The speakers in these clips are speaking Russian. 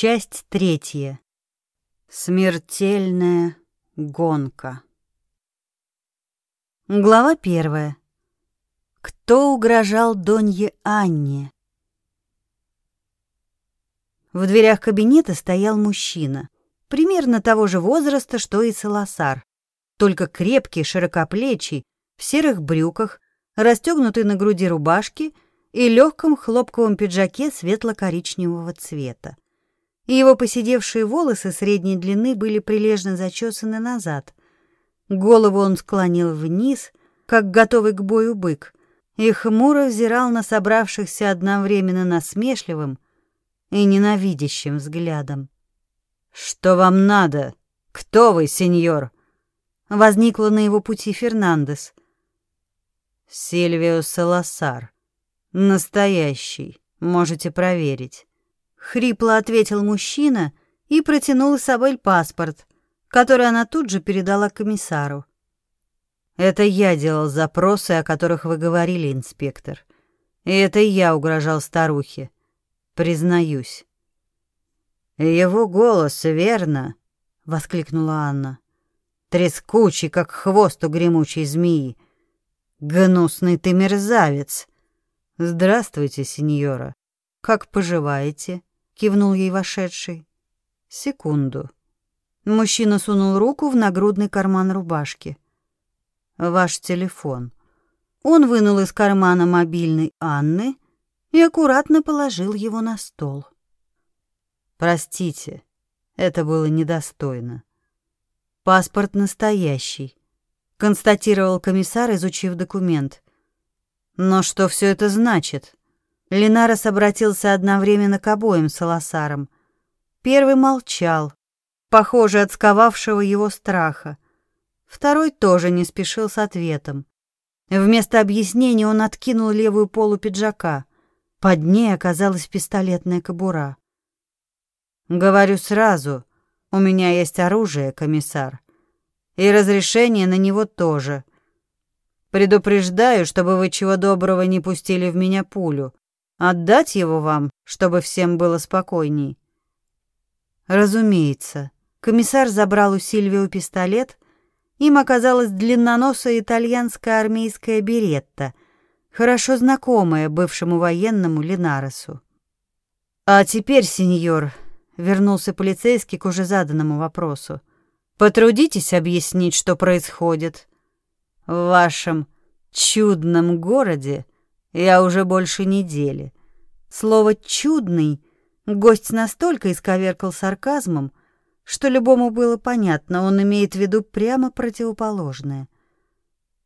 Часть третья. Смертельная гонка. Глава первая. Кто угрожал Донье Анне? В дверях кабинета стоял мужчина, примерно того же возраста, что и Саласар, только крепкий, широкоплечий, в серых брюках, расстегнутой на груди рубашке и легком хлопковом пиджаке светло-коричневого цвета. Его поседевшие волосы средней длины были прилежно зачесаны назад. Голову он склонил вниз, как готовый к бою бык, и хмуро взирал на собравшихся одновременно насмешливым и ненавидящим взглядом. «Что вам надо? Кто вы, сеньор?» Возникла на его пути Фернандес. «Сильвио Саласар. Настоящий. Можете проверить». Хрипло ответил мужчина и протянул Исабель паспорт, который она тут же передала комиссару. «Это я делал запросы, о которых вы говорили, инспектор. И это я угрожал старухе. Признаюсь». «Его голос, верно?» — воскликнула Анна. «Трескучий, как хвост у гремучей змеи. Гнусный ты мерзавец!» «Здравствуйте, сеньора. Как поживаете?» — кивнул ей вошедший. «Секунду». Мужчина сунул руку в нагрудный карман рубашки. «Ваш телефон». Он вынул из кармана мобильный Анны и аккуратно положил его на стол. Простите, это было недостойно. Паспорт настоящий, констатировал комиссар, изучив документ. Но что все это значит? Линарес обратился одновременно к обоим Саласарам. Первый молчал, похоже, от сковавшего его страха. Второй тоже не спешил с ответом. Вместо объяснения он откинул левую полу пиджака. Под ней оказалась пистолетная кобура. Говорю сразу, у меня есть оружие, комиссар, и разрешение на него тоже. Предупреждаю, чтобы вы чего доброго не пустили в меня пулю. Отдать его вам, чтобы всем было спокойней. Разумеется. Комиссар забрал у Сильвио пистолет. Им оказалась длинноносая итальянская армейская беретта, хорошо знакомая бывшему военному Линаресу. А теперь, сеньор, вернулся полицейский к уже заданному вопросу. Потрудитесь объяснить, что происходит. В вашем чудном городе я уже больше недели. Слово «чудный» гость настолько исковеркал сарказмом, что любому было понятно, он имеет в виду прямо противоположное.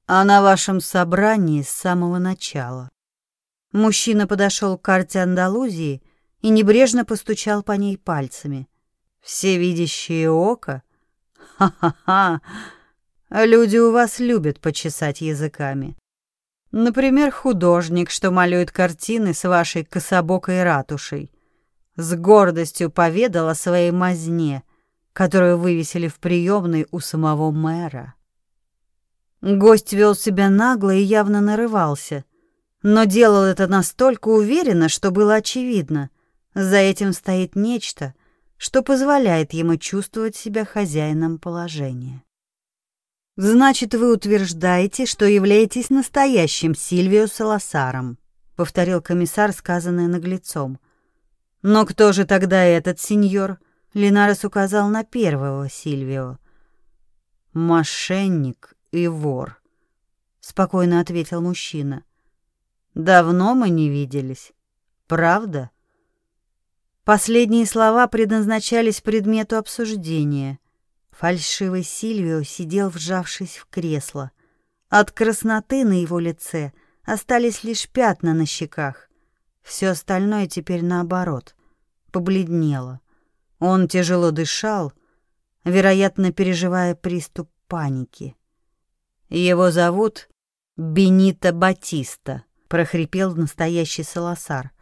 А на вашем собрании с самого начала. Мужчина подошел к карте Андалузии и небрежно постучал по ней пальцами. Всевидящее око? Ха-ха-ха! Люди у вас любят почесать языками. Например, художник, что малюет картины с вашей кособокой ратушей. С гордостью поведал о своей мазне, которую вывесили в приемной у самого мэра. Гость вел себя нагло и явно нарывался, но делал это настолько уверенно, что было очевидно — за этим стоит нечто, что позволяет ему чувствовать себя хозяином положения. Значит, вы утверждаете, что являетесь настоящим Сильвио Саласаром, повторил комиссар сказанное наглецом. Но кто же тогда этот сеньор? Линарес указал на первого Сильвио. Мошенник и вор, спокойно ответил мужчина. Давно мы не виделись. Правда? Последние слова предназначались предмету обсуждения. Фальшивый Сильвио сидел, вжавшись в кресло. От красноты на его лице остались лишь пятна на щеках. Все остальное теперь наоборот, побледнело. Он тяжело дышал, вероятно, переживая приступ паники. Его зовут Бенито Батиста, прохрипел настоящий Саласар.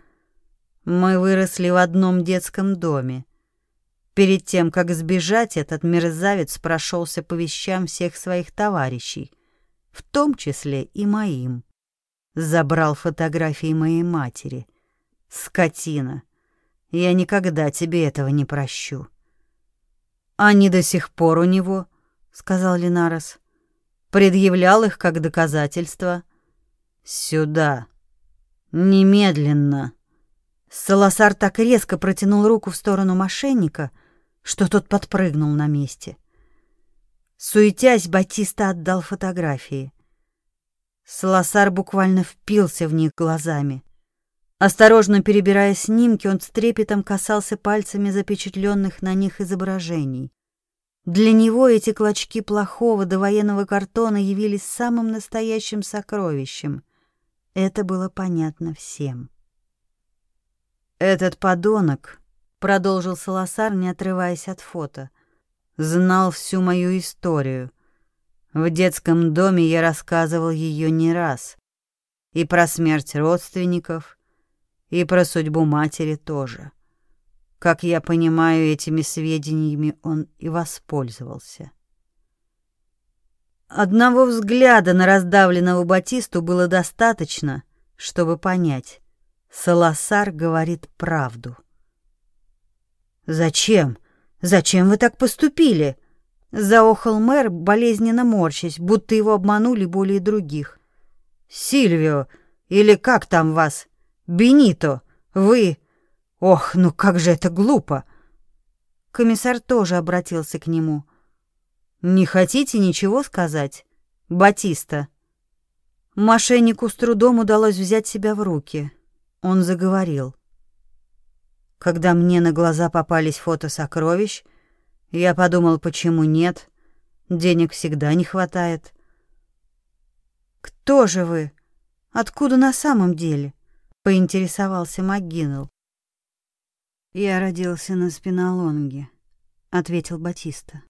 Мы выросли в одном детском доме. Перед тем, как сбежать, этот мерзавец прошелся по вещам всех своих товарищей, в том числе и моим. Забрал фотографии моей матери. Скотина. Я никогда тебе этого не прощу. Они до сих пор у него, сказал Линарес. Предъявлял их как доказательство. Сюда. Немедленно. Саласар так резко протянул руку в сторону мошенника, что тот подпрыгнул на месте. Суетясь, Батиста отдал фотографии. Саласар буквально впился в них глазами. Осторожно перебирая снимки, он с трепетом касался пальцами запечатленных на них изображений. Для него эти клочки плохого довоенного картона явились самым настоящим сокровищем. Это было понятно всем. «Этот подонок», — продолжил Саласар, не отрываясь от фото, — «знал всю мою историю. В детском доме я рассказывал ее не раз. И про смерть родственников, и про судьбу матери тоже. Как я понимаю, этими сведениями он и воспользовался. Одного взгляда на раздавленного Батисту было достаточно, чтобы понять. Саласар говорит правду. «Зачем? Зачем вы так поступили?» Заохал мэр, болезненно морщась, будто его обманули более других. «Сильвио, или как там вас? Бенито, вы... Ох, ну как же это глупо!» Комиссар тоже обратился к нему. «Не хотите ничего сказать? Батиста?» Мошеннику с трудом удалось взять себя в руки. Он заговорил. Когда мне на глаза попались фото сокровищ, я подумал, почему нет? Денег всегда не хватает. «Кто же вы? Откуда на самом деле?» — поинтересовался МакГиннелл. «Я родился на Спиналонге», — ответил Батиста.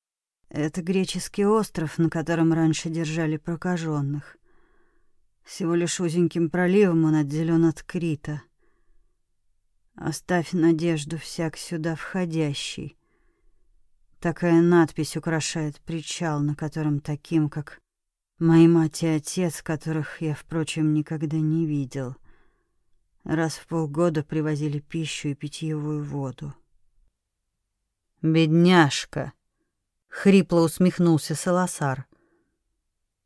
«Это греческий остров, на котором раньше держали прокаженных. Всего лишь узеньким проливом он отделен от Крита. Оставь надежду всяк сюда входящий. Такая надпись украшает причал, на котором таким, как мои мать и отец, которых я, впрочем, никогда не видел — Раз в полгода привозили пищу и питьевую воду. «Бедняжка!» — хрипло усмехнулся Саласар.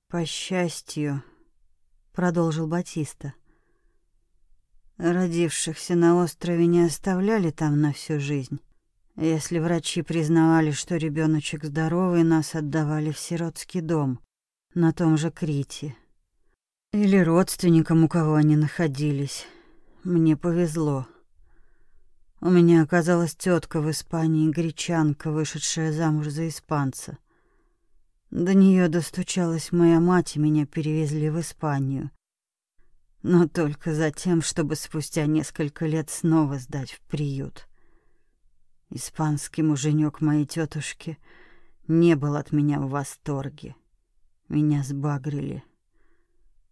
«По счастью», — продолжил Батиста, — «родившихся на острове не оставляли там на всю жизнь. Если врачи признавали, что ребеночек здоровый, нас отдавали в сиротский дом на том же Крите. Или родственникам, у кого они находились. Мне повезло. У меня оказалась тетка в Испании, гречанка, вышедшая замуж за испанца. До нее достучалась моя мать, и меня перевезли в Испанию. Но только за тем, чтобы спустя несколько лет снова сдать в приют. Испанский муженек моей тетушки не был от меня в восторге. Меня сбагрили.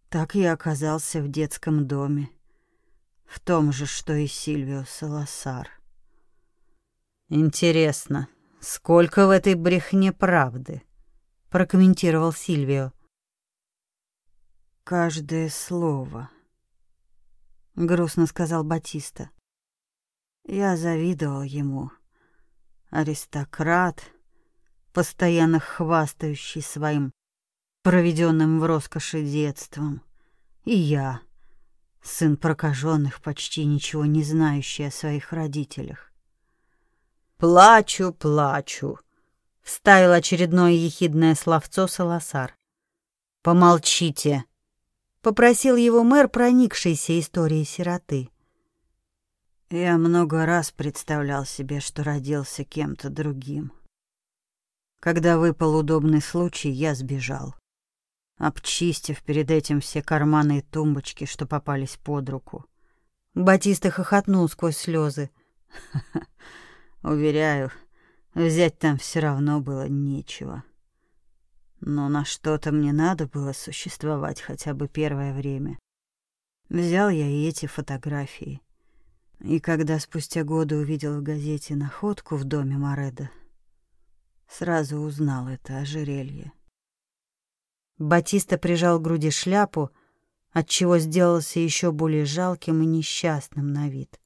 Так я оказался в детском доме в том же, что и Сильвио Саласар. Интересно, сколько в этой брехне правды? Прокомментировал Сильвио. Каждое слово, грустно сказал Батиста. Я завидовал ему. Аристократ, постоянно хвастающий своим проведенным в роскоши детством, и я — сын прокаженных, почти ничего не знающий о своих родителях. «Плачу, плачу», — вставил очередное ехидное словцо Саласар. «Помолчите», — попросил его мэр, проникшийся историей сироты. Я много раз представлял себе, что родился кем-то другим. Когда выпал удобный случай, я сбежал обчистив перед этим все карманы и тумбочки, что попались под руку. Батиста хохотнул сквозь слезы. Уверяю, взять там все равно было нечего. Но на что-то мне надо было существовать хотя бы первое время. Взял я и эти фотографии. И когда спустя годы увидел в газете находку в доме Мореда, сразу узнал это ожерелье. Батиста прижал к груди шляпу, отчего сделался еще более жалким и несчастным на вид.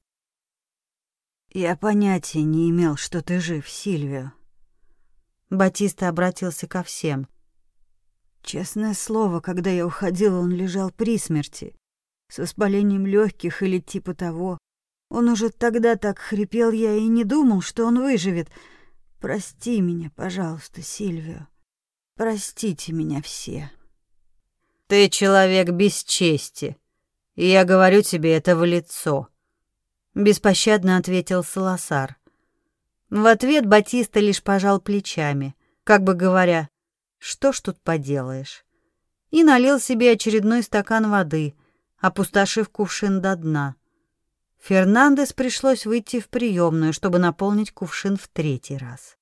Я понятия не имел, что ты жив, Сильвио. Батиста обратился ко всем. Честное слово, когда я уходила, он лежал при смерти, с воспалением легких или типа того. Он уже тогда так хрипел, я и не думал, что он выживет. Прости меня, пожалуйста, Сильвио. Простите меня все. Ты человек без чести, и я говорю тебе это в лицо, беспощадно ответил Саласар. В ответ Батиста лишь пожал плечами, как бы говоря: "Что ж тут поделаешь?" И налил себе очередной стакан воды, опустошив кувшин до дна. Фернандес пришлось выйти в приемную, чтобы наполнить кувшин в третий раз.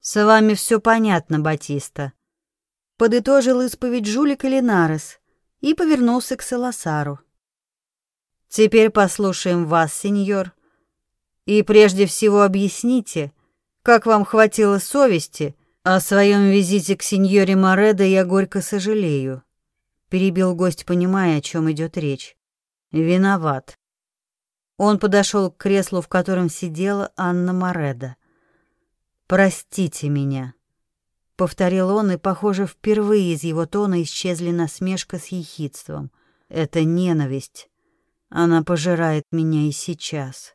«С вами все понятно, Батиста», — подытожил исповедь жулик Линарес и повернулся к Саласару. «Теперь послушаем вас, сеньор, и прежде всего объясните, как вам хватило совести, о своем визите к сеньоре Моредо я горько сожалею», — перебил гость, понимая, о чем идет речь. «Виноват. Он подошел к креслу, в котором сидела Анна Мореда. «Простите меня», — повторил он, и, похоже, впервые из его тона исчезли насмешка с ехидством. «Это ненависть. Она пожирает меня и сейчас.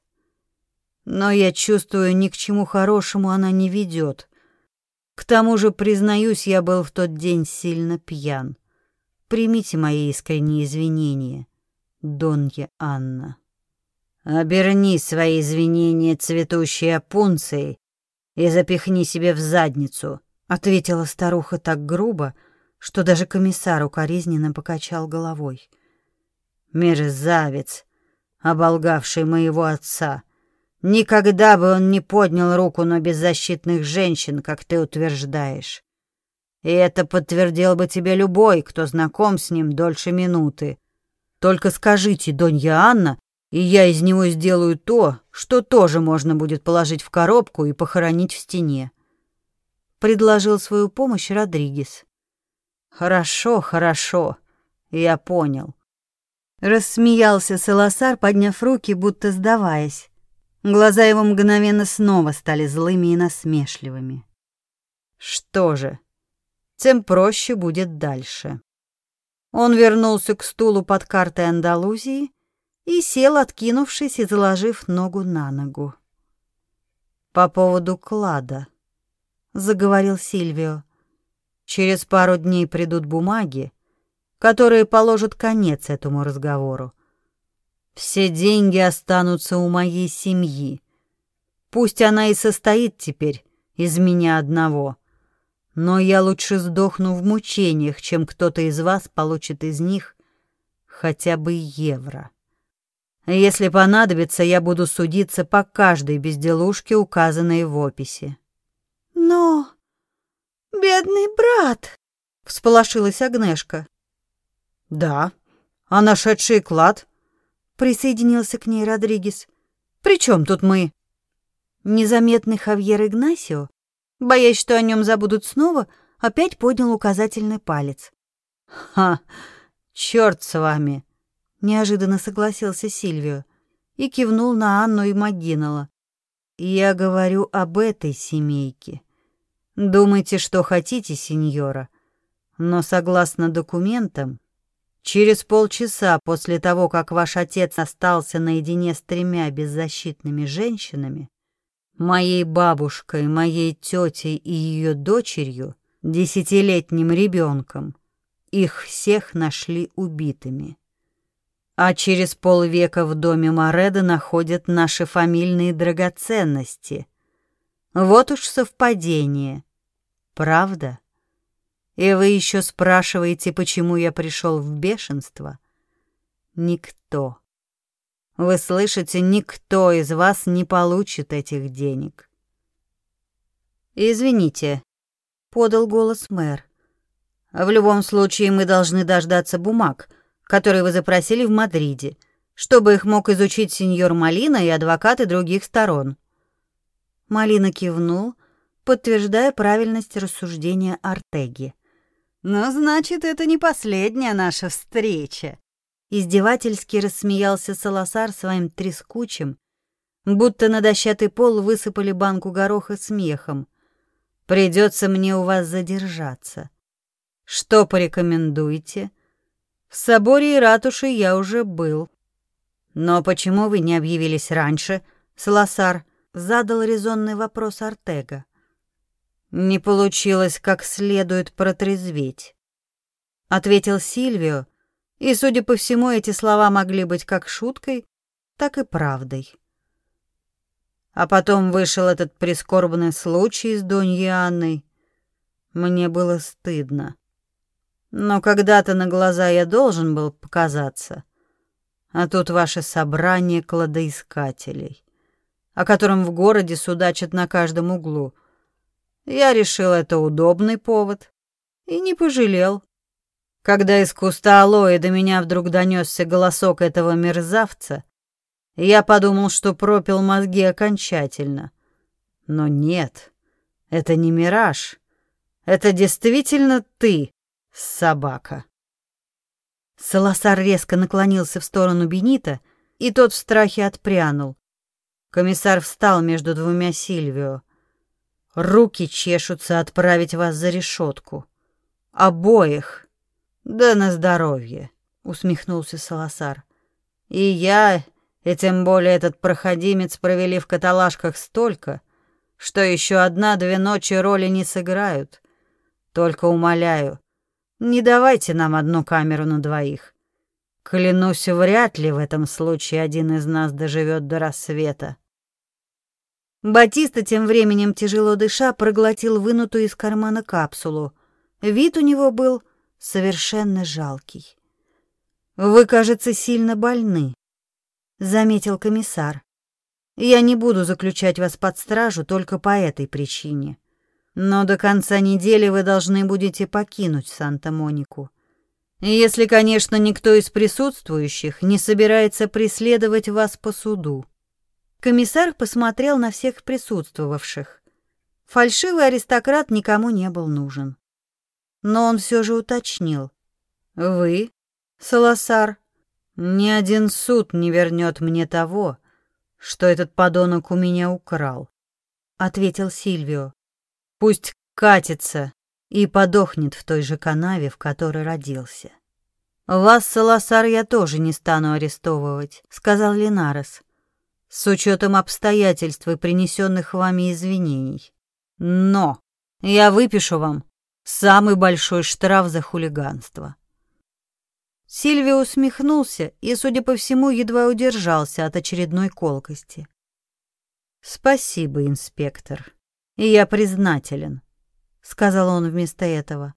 Но я чувствую, ни к чему хорошему она не ведет. К тому же, признаюсь, я был в тот день сильно пьян. Примите мои искренние извинения, Донья Анна». Оберни свои извинения цветущей опунцией и запихни себе в задницу, ответила старуха так грубо, что даже комиссар укоризненно покачал головой. Мерзавец, оболгавший моего отца. Никогда бы он не поднял руку на беззащитных женщин, как ты утверждаешь. И это подтвердил бы тебе любой, кто знаком с ним дольше минуты. Только скажите, Донья Анна, и я из него сделаю то, что тоже можно будет положить в коробку и похоронить в стене. Предложил свою помощь Родригес. Хорошо, хорошо, я понял. Рассмеялся Саласар, подняв руки, будто сдаваясь. Глаза его мгновенно снова стали злыми и насмешливыми. Что же, тем проще будет дальше. Он вернулся к стулу под картой Андалузии и сел, откинувшись и заложив ногу на ногу. «По поводу клада», — заговорил Сильвио. «Через пару дней придут бумаги, которые положат конец этому разговору. Все деньги останутся у моей семьи. Пусть она и состоит теперь из меня одного, но я лучше сдохну в мучениях, чем кто-то из вас получит из них хотя бы евро». Если понадобится, я буду судиться по каждой безделушке, указанной в описи. Но бедный брат, всполошилась Агнешка. Да, а нашедший клад? Присоединился к ней Родригес. При чем тут мы? Незаметный Хавьер Игнасио, боясь, что о нем забудут снова, опять поднял указательный палец. Ха, черт с вами! неожиданно согласился Сильвио и кивнул на Анну и Магинала. Я говорю об этой семейке. Думайте, что хотите, сеньора, но согласно документам, через полчаса после того, как ваш отец остался наедине с тремя беззащитными женщинами, моей бабушкой, моей тетей и ее дочерью, десятилетним ребенком, их всех нашли убитыми а через полвека в доме Мореда находят наши фамильные драгоценности. Вот уж совпадение. Правда? И вы еще спрашиваете, почему я пришел в бешенство? Никто. Вы слышите, никто из вас не получит этих денег. Извините, подал голос мэр. В любом случае мы должны дождаться бумаг, которые вы запросили в Мадриде, чтобы их мог изучить сеньор Малина и адвокаты других сторон». Малина кивнул, подтверждая правильность рассуждения Артеги. «Ну, значит, это не последняя наша встреча», Издевательски рассмеялся Саласар своим трескучим, будто на дощатый пол высыпали банку гороха с мехом. Придется мне у вас задержаться. Что порекомендуете? В соборе и ратуше я уже был. Но почему вы не объявились раньше, Саласар? Задал резонный вопрос Артега. Не получилось как следует протрезветь. Ответил Сильвио, и, судя по всему, эти слова могли быть как шуткой, так и правдой. А потом вышел этот прискорбный случай с Доньей Анной. Мне было стыдно. Но когда-то на глаза я должен был показаться. А тут ваше собрание кладоискателей, о котором в городе судачат на каждом углу. Я решил, это удобный повод, и не пожалел. Когда из куста алоэ до меня вдруг донесся голосок этого мерзавца, я подумал, что пропил мозги окончательно. Но нет, это не мираж. Это действительно ты, собака. Саласар резко наклонился в сторону Бенита, и тот в страхе отпрянул. Комиссар встал между двумя Сильвио. Руки чешутся отправить вас за решетку. Обоих. Да на здоровье, усмехнулся Саласар. И я, и тем более этот проходимец провели в каталажках столько, что еще одна-две ночи роли не сыграют. Только умоляю, не давайте нам одну камеру на двоих. Клянусь, вряд ли в этом случае один из нас доживет до рассвета. Батиста тем временем тяжело дыша проглотил вынутую из кармана капсулу. Вид у него был совершенно жалкий. Вы, кажется, сильно больны заметил комиссар. Я не буду заключать вас под стражу только по этой причине. Но до конца недели вы должны будете покинуть Санта-Монику. Если, конечно, никто из присутствующих не собирается преследовать вас по суду. Комиссар посмотрел на всех присутствовавших. Фальшивый аристократ никому не был нужен. Но он все же уточнил: "Вы, Саласар, ни один суд не вернет мне того, что этот подонок у меня украл, ответил Сильвио. Пусть катится и подохнет в той же канаве, в которой родился. Вас, Саласар, я тоже не стану арестовывать, сказал Линарес, с учетом обстоятельств и принесенных вами извинений. Но я выпишу вам самый большой штраф за хулиганство. Сильвио усмехнулся и, судя по всему, едва удержался от очередной колкости. «Спасибо, инспектор. Я признателен», — сказал он вместо этого.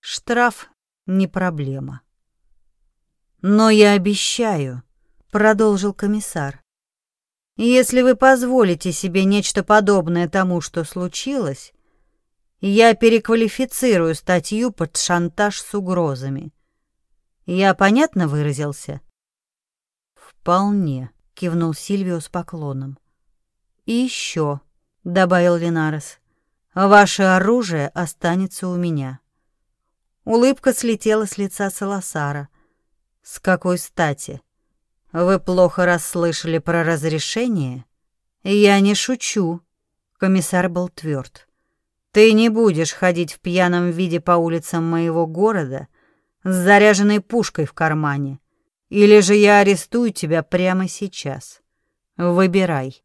«Штраф не проблема». «Но я обещаю», — продолжил комиссар, «если вы позволите себе нечто подобное тому, что случилось, я переквалифицирую статью под шантаж с угрозами». Я понятно выразился? Вполне, кивнул Сильвио с поклоном. И еще, добавил Линарес, ваше оружие останется у меня. Улыбка слетела с лица Саласара. С какой стати? Вы плохо расслышали про разрешение? Я не шучу. Комиссар был тверд. Ты не будешь ходить в пьяном виде по улицам моего города с заряженной пушкой в кармане, или же я арестую тебя прямо сейчас. Выбирай.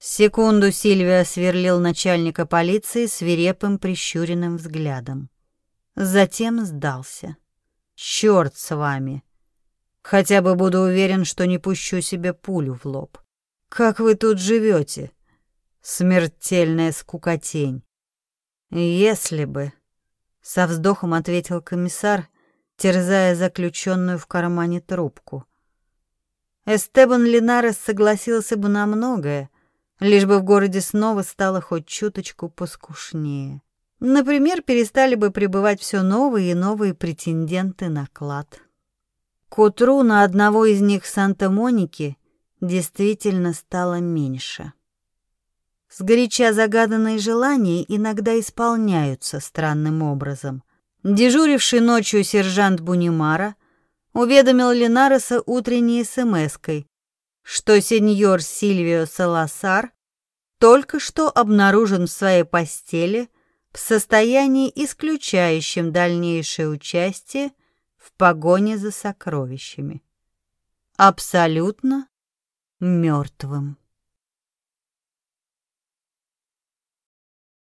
Секунду Сильвия сверлил начальника полиции свирепым прищуренным взглядом. Затем сдался. Черт с вами. Хотя бы буду уверен, что не пущу себе пулю в лоб. Как вы тут живете? Смертельная скукотень. Если бы, со вздохом ответил комиссар, терзая заключенную в кармане трубку. Эстебан Линарес согласился бы на многое, лишь бы в городе снова стало хоть чуточку поскушнее. Например, перестали бы прибывать все новые и новые претенденты на клад. К утру на одного из них Санта-Моники действительно стало меньше. Сгоряча загаданные желания иногда исполняются странным образом. Дежуривший ночью сержант Бунимара уведомил Ленареса утренней смской, что сеньор Сильвио Саласар только что обнаружен в своей постели в состоянии, исключающем дальнейшее участие в погоне за сокровищами. Абсолютно мертвым.